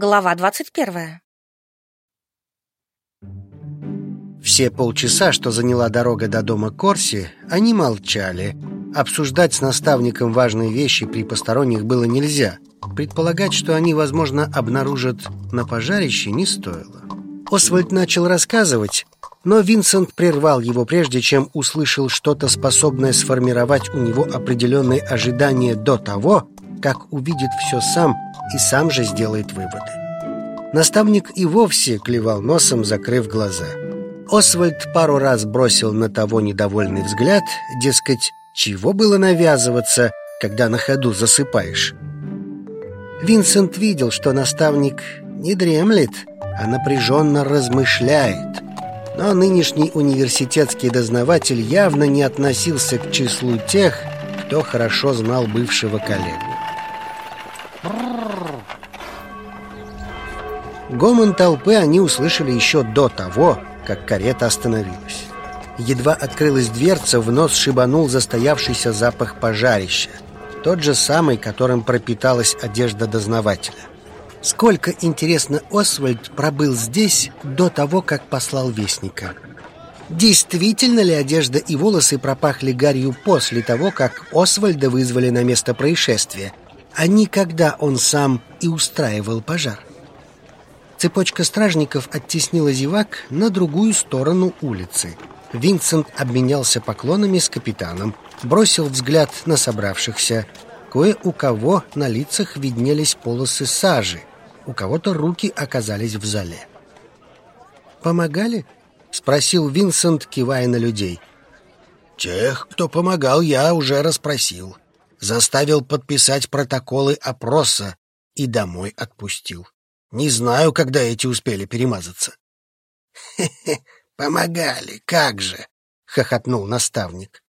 Глава двадцать первая. Все полчаса, что заняла дорога до дома Корси, они молчали. Обсуждать с наставником важные вещи при посторонних было нельзя. Предполагать, что они, возможно, обнаружат на пожарище, не стоило. Освальд начал рассказывать, но Винсент прервал его, прежде чем услышал что-то, способное сформировать у него определенные ожидания до того, как увидит все сам и сам же сделает выводы. Наставник и вовсе клевал носом, закрыв глаза. Освальд пару раз бросил на того недовольный взгляд, дескать, чего было навязываться, когда на ходу засыпаешь. Винсент видел, что наставник не дремлет, а напряженно размышляет. Но нынешний университетский дознаватель явно не относился к числу тех, кто хорошо знал бывшего коллегу. Гомон толпы они услышали еще до того, как карета остановилась. Едва открылась дверца, в нос шибанул застоявшийся запах пожарища. Тот же самый, которым пропиталась одежда дознавателя. Сколько, интересно, Освальд пробыл здесь до того, как послал вестника? Действительно ли одежда и волосы пропахли гарью после того, как Освальда вызвали на место происшествия, а не когда он сам и устраивал пожар? Цепочка стражников оттеснила зевак на другую сторону улицы. Винсент обменялся поклонами с капитаном, бросил взгляд на собравшихся. Кое у кого на лицах виднелись полосы сажи, у кого-то руки оказались в зале. «Помогали?» — спросил Винсент, кивая на людей. «Тех, кто помогал, я уже расспросил. Заставил подписать протоколы опроса и домой отпустил. Не знаю, когда эти успели перемазаться. «Хе-хе, помогали, как же!» — хохотнул наставник.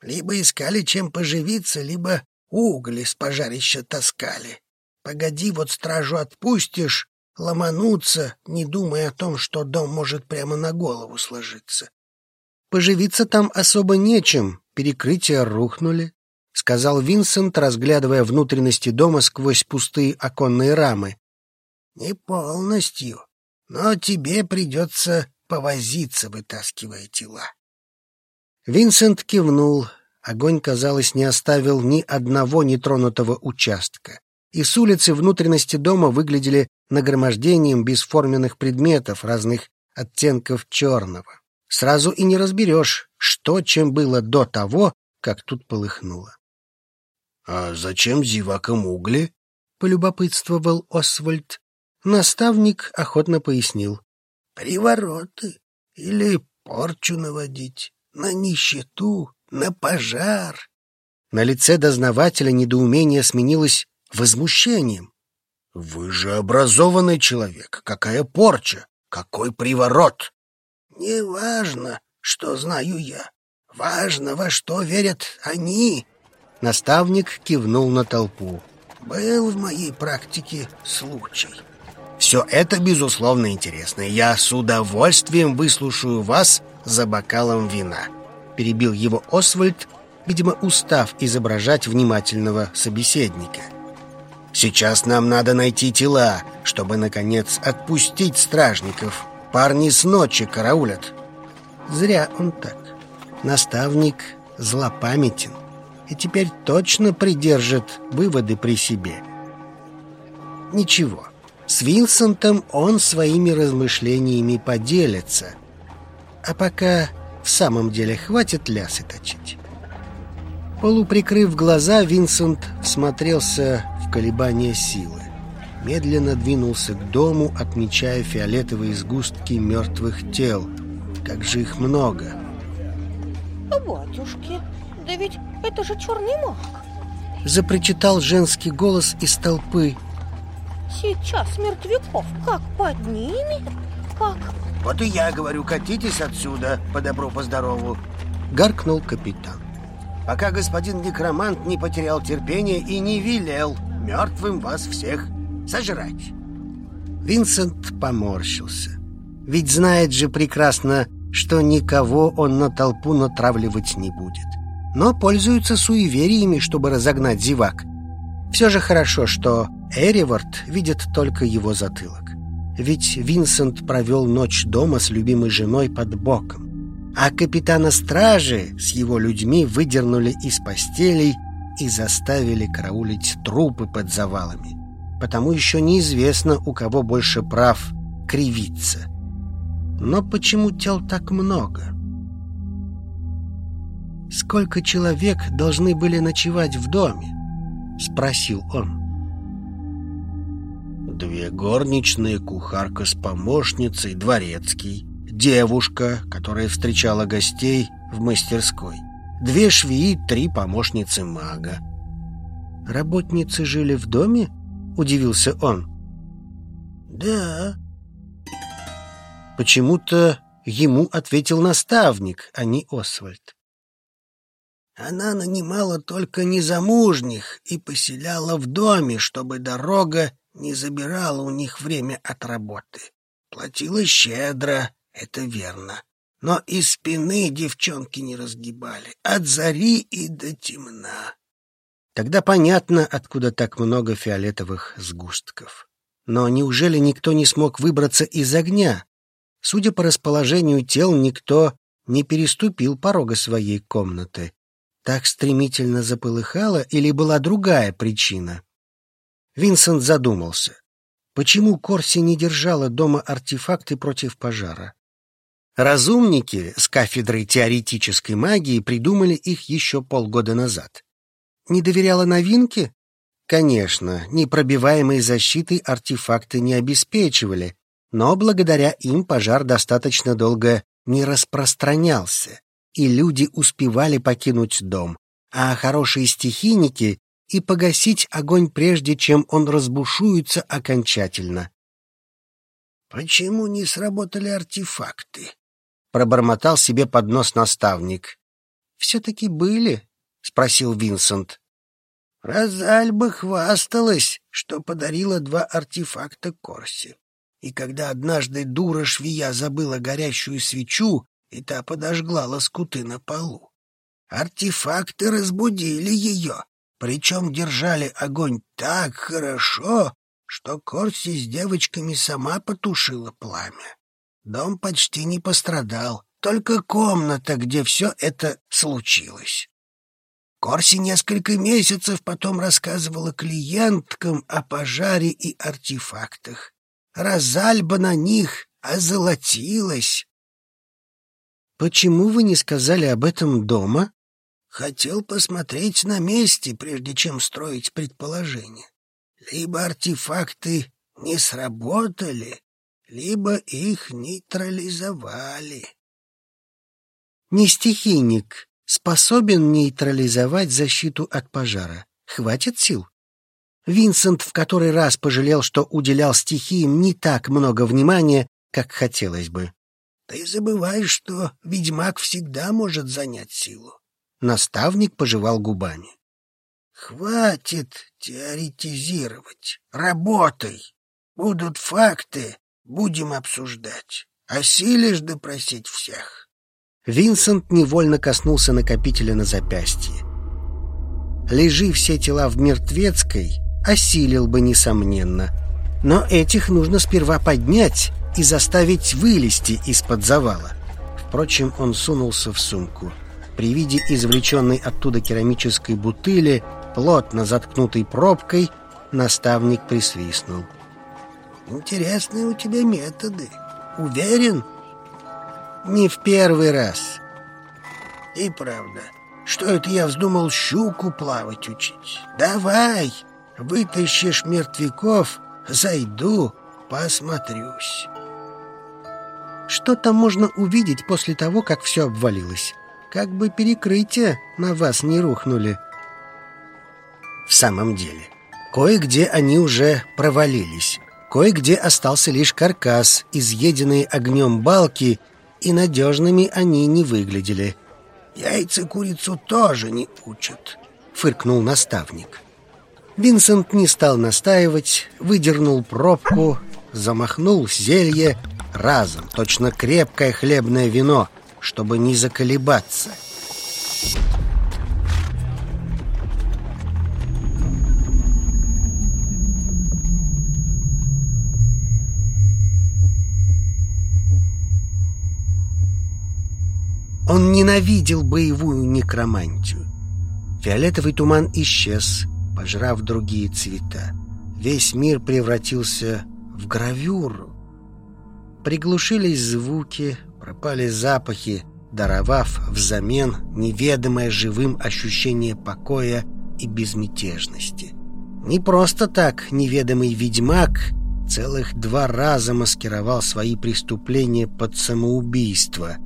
«Либо искали чем поживиться, либо угли с пожарища таскали. Погоди, вот стражу отпустишь, ломануться, не думая о том, что дом может прямо на голову сложиться. Поживиться там особо нечем, перекрытия рухнули, — сказал Винсент, разглядывая внутренности дома сквозь пустые оконные рамы. Не полностью, но тебе придется повозиться, вытаскивая тела. Винсент кивнул. Огонь, казалось, не оставил ни одного нетронутого участка. И с улицы внутренности дома выглядели нагромождением бесформенных предметов разных оттенков черного. Сразу и не разберешь, что чем было до того, как тут полыхнуло. — А зачем зевакам угли? — полюбопытствовал Освальд. Наставник охотно пояснил. «Привороты или порчу наводить, на нищету, на пожар». На лице дознавателя недоумение сменилось возмущением. «Вы же образованный человек. Какая порча? Какой приворот?» «Не важно, что знаю я. Важно, во что верят они». Наставник кивнул на толпу. «Был в моей практике случай». Все это, безусловно, интересно. Я с удовольствием выслушаю вас за бокалом вина. Перебил его Освальд, видимо, устав изображать внимательного собеседника. Сейчас нам надо найти тела, чтобы, наконец, отпустить стражников. Парни с ночи караулят. Зря он так. Наставник злопамятен и теперь точно придержит выводы при себе. Ничего, с Винсентом он своими размышлениями поделится. А пока в самом деле хватит лясы точить. Полуприкрыв глаза, Винсент всмотрелся в колебания силы. Медленно двинулся к дому, отмечая фиолетовые сгустки мертвых тел. Как же их много! «Батюшки, да ведь это же черный маг!» Запричитал женский голос из толпы – Сейчас мертвяков как поднимет, как... Вот и я говорю, катитесь отсюда, по добру, по здорову. Гаркнул капитан. Пока господин некромант не потерял терпение и не велел мертвым вас всех сожрать. Винсент поморщился. Ведь знает же прекрасно, что никого он на толпу натравливать не будет. Но пользуются суевериями, чтобы разогнать зевак. Все же хорошо, что Эривард видит только его затылок. Ведь Винсент провел ночь дома с любимой женой под боком. А капитана стражи с его людьми выдернули из постелей и заставили караулить трупы под завалами. Потому еще неизвестно, у кого больше прав кривиться. Но почему тел так много? «Сколько человек должны были ночевать в доме?» — спросил он. Две горничные, кухарка с помощницей, дворецкий, девушка, которая встречала гостей в мастерской, две швеи, три помощницы мага. «Работницы жили в доме?» — удивился он. «Да». Почему-то ему ответил наставник, а не Освальд. Она нанимала только незамужних и поселяла в доме, чтобы дорога не забирала у них время от работы. Платила щедро, это верно. Но и спины девчонки не разгибали, от зари и до темна. Тогда понятно, откуда так много фиолетовых сгустков. Но неужели никто не смог выбраться из огня? Судя по расположению тел, никто не переступил порога своей комнаты. Так стремительно запылыхало или была другая причина? Винсент задумался. Почему Корси не держала дома артефакты против пожара? Разумники с кафедрой теоретической магии придумали их еще полгода назад. Не доверяла новинке? Конечно, непробиваемой защитой артефакты не обеспечивали, но благодаря им пожар достаточно долго не распространялся, и люди успевали покинуть дом, а хорошие стихийники и погасить огонь прежде, чем он разбушуется окончательно. «Почему не сработали артефакты?» — пробормотал себе под нос наставник. «Все-таки были?» — спросил Винсент. Розальба хвасталась, что подарила два артефакта Корси. И когда однажды дура швея забыла горящую свечу, и та подожгла лоскуты на полу, артефакты разбудили ее, причем держали огонь так хорошо, что Корси с девочками сама потушила пламя. Дом почти не пострадал, только комната, где все это случилось. Корси несколько месяцев потом рассказывала клиенткам о пожаре и артефактах. Розальба на них озолотилась. «Почему вы не сказали об этом дома?» Хотел посмотреть на месте, прежде чем строить предположение. Либо артефакты не сработали, либо их нейтрализовали. Не стихийник способен нейтрализовать защиту от пожара. Хватит сил? Винсент в который раз пожалел, что уделял стихиям не так много внимания, как хотелось бы. Ты забываешь, что ведьмак всегда может занять силу. Наставник пожевал губами. «Хватит теоретизировать. Работай. Будут факты, будем обсуждать. Осилишь допросить всех». Винсент невольно коснулся накопителя на запястье. Лежи все тела в мертвецкой, осилил бы, несомненно. Но этих нужно сперва поднять и заставить вылезти из-под завала. Впрочем, он сунулся в сумку при виде извлеченной оттуда керамической бутыли, плотно заткнутой пробкой, наставник присвистнул. «Интересные у тебя методы. Уверен?» «Не в первый раз». «И правда. Что это я вздумал щуку плавать учить? Давай, вытащишь мертвяков, зайду, посмотрюсь». Что там можно увидеть после того, как все обвалилось? Как бы перекрытия на вас не рухнули. В самом деле, кое-где они уже провалились. Кое-где остался лишь каркас, изъеденные огнем балки, и надежными они не выглядели. «Яйца курицу тоже не учат», — фыркнул наставник. Винсент не стал настаивать, выдернул пробку, замахнул зелье разом, точно крепкое хлебное вино — чтобы не заколебаться. Он ненавидел боевую некромантию. Фиолетовый туман исчез, пожрав другие цвета. Весь мир превратился в гравюру. Приглушились звуки, пропали запахи, даровав взамен неведомое живым ощущение покоя и безмятежности. Не просто так неведомый ведьмак целых два раза маскировал свои преступления под самоубийство.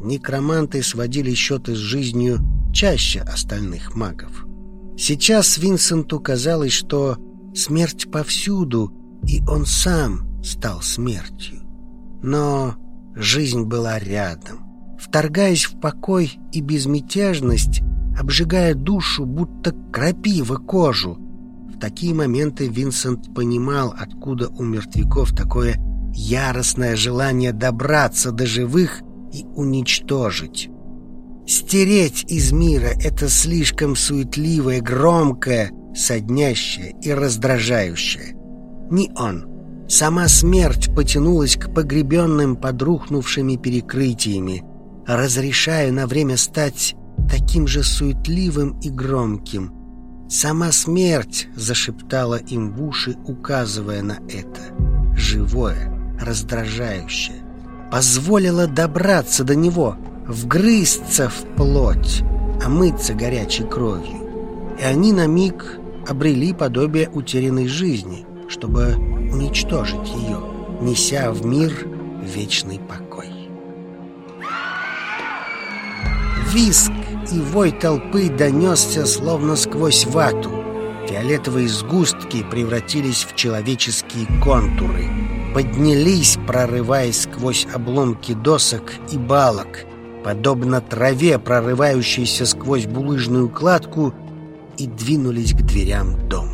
Некроманты сводили счеты с жизнью чаще остальных магов. Сейчас Винсенту казалось, что смерть повсюду, и он сам стал смертью. Но жизнь была рядом, вторгаясь в покой и безмятежность, обжигая душу, будто крапива кожу. В такие моменты Винсент понимал, откуда у мертвяков такое яростное желание добраться до живых и уничтожить. Стереть из мира это слишком суетливое, громкое, соднящее и раздражающее. Не он. Сама смерть потянулась к погребенным под рухнувшими перекрытиями, разрешая на время стать таким же суетливым и громким. Сама смерть зашептала им в уши, указывая на это. Живое, раздражающее. Позволила добраться до него, вгрызться в плоть, омыться горячей кровью. И они на миг обрели подобие утерянной жизни, чтобы уничтожить ее, неся в мир вечный покой. Виск и вой толпы донесся словно сквозь вату. Фиолетовые сгустки превратились в человеческие контуры. Поднялись, прорываясь сквозь обломки досок и балок, подобно траве, прорывающейся сквозь булыжную кладку, и двинулись к дверям дома.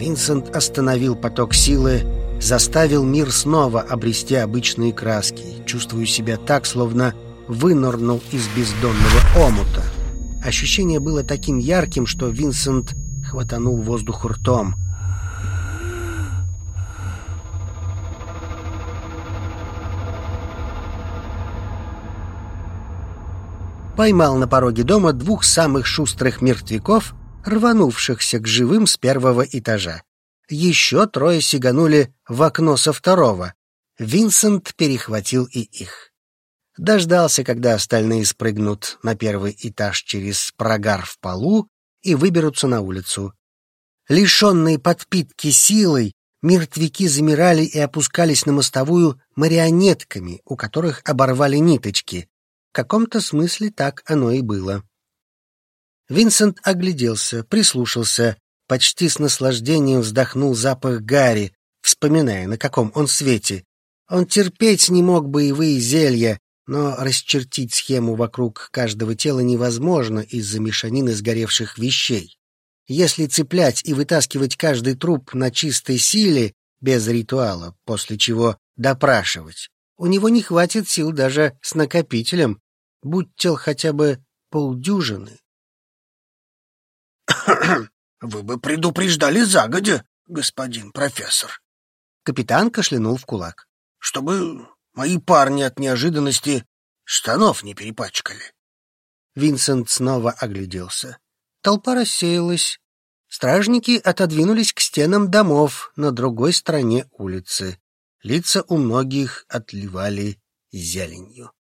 Винсент остановил поток силы, заставил мир снова обрести обычные краски. Чувствую себя так, словно вынырнул из бездонного омута. Ощущение было таким ярким, что Винсент хватанул воздух ртом. Поймал на пороге дома двух самых шустрых мертвяков, рванувшихся к живым с первого этажа. Еще трое сиганули в окно со второго. Винсент перехватил и их. Дождался, когда остальные спрыгнут на первый этаж через прогар в полу и выберутся на улицу. Лишенные подпитки силой, мертвяки замирали и опускались на мостовую марионетками, у которых оборвали ниточки. В каком-то смысле так оно и было. Винсент огляделся, прислушался, почти с наслаждением вздохнул запах гари, вспоминая, на каком он свете. Он терпеть не мог боевые зелья, но расчертить схему вокруг каждого тела невозможно из-за мешанины сгоревших вещей. Если цеплять и вытаскивать каждый труп на чистой силе, без ритуала, после чего допрашивать, у него не хватит сил даже с накопителем, будь тел хотя бы полдюжины. Вы бы предупреждали загодя, господин профессор. Капитан кашлянул в кулак. Чтобы мои парни от неожиданности штанов не перепачкали. Винсент снова огляделся. Толпа рассеялась. Стражники отодвинулись к стенам домов на другой стороне улицы. Лица у многих отливали зеленью.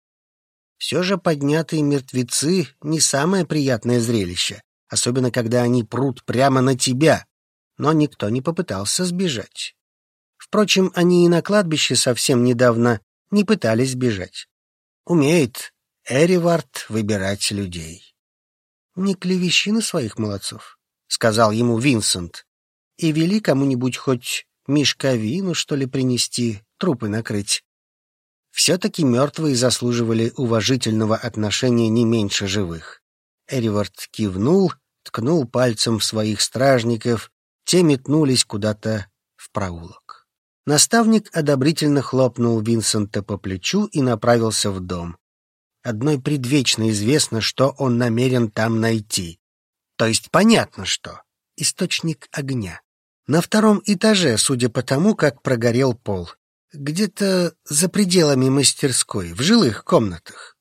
Все же поднятые мертвецы — не самое приятное зрелище особенно когда они прут прямо на тебя, но никто не попытался сбежать. Впрочем, они и на кладбище совсем недавно не пытались бежать. Умеет Эривард выбирать людей. «Не клевещи на своих молодцов», — сказал ему Винсент, «и вели кому-нибудь хоть мешковину, что ли, принести, трупы накрыть. Все-таки мертвые заслуживали уважительного отношения не меньше живых. Эривард кивнул, ткнул пальцем в своих стражников, те метнулись куда-то в проулок. Наставник одобрительно хлопнул Винсента по плечу и направился в дом. Одной предвечно известно, что он намерен там найти. То есть понятно что. Источник огня. На втором этаже, судя по тому, как прогорел пол. где-то за пределами мастерской, в жилых комнатах.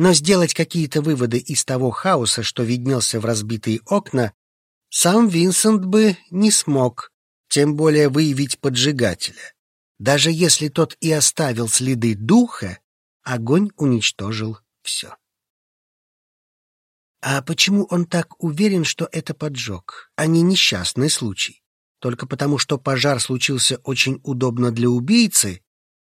Но сделать какие-то выводы из того хаоса, что виднелся в разбитые окна, сам Винсент бы не смог, тем более выявить поджигателя. Даже если тот и оставил следы духа, огонь уничтожил все. А почему он так уверен, что это поджог, а не несчастный случай? Только потому, что пожар случился очень удобно для убийцы,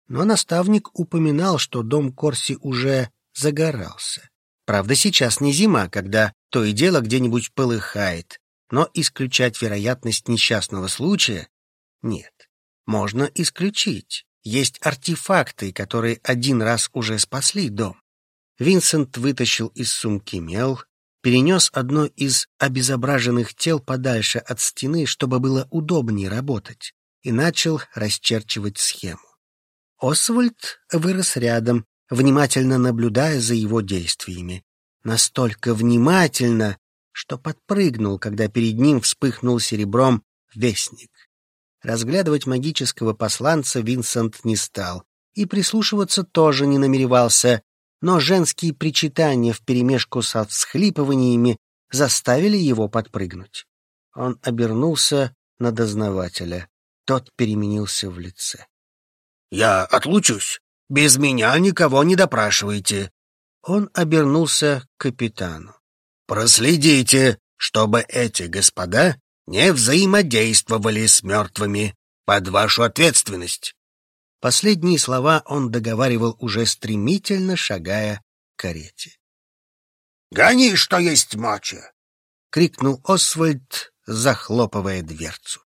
но наставник упоминал, что дом Корси уже загорался. Правда, сейчас не зима, когда то и дело где-нибудь полыхает, но исключать вероятность несчастного случая нет. Можно исключить. Есть артефакты, которые один раз уже спасли дом. Винсент вытащил из сумки мел, перенес одно из обезображенных тел подальше от стены, чтобы было удобнее работать, и начал расчерчивать схему. Освальд вырос рядом, внимательно наблюдая за его действиями. Настолько внимательно, что подпрыгнул, когда перед ним вспыхнул серебром вестник. Разглядывать магического посланца Винсент не стал и прислушиваться тоже не намеревался, но женские причитания вперемешку со всхлипываниями заставили его подпрыгнуть. Он обернулся на дознавателя. Тот переменился в лице. — Я отлучусь. Без меня никого не допрашивайте. Он обернулся к капитану. — Проследите, чтобы эти господа не взаимодействовали с мертвыми под вашу ответственность. Последние слова он договаривал уже стремительно, шагая к карете. «Гони, что есть мочи!» — крикнул Освальд, захлопывая дверцу.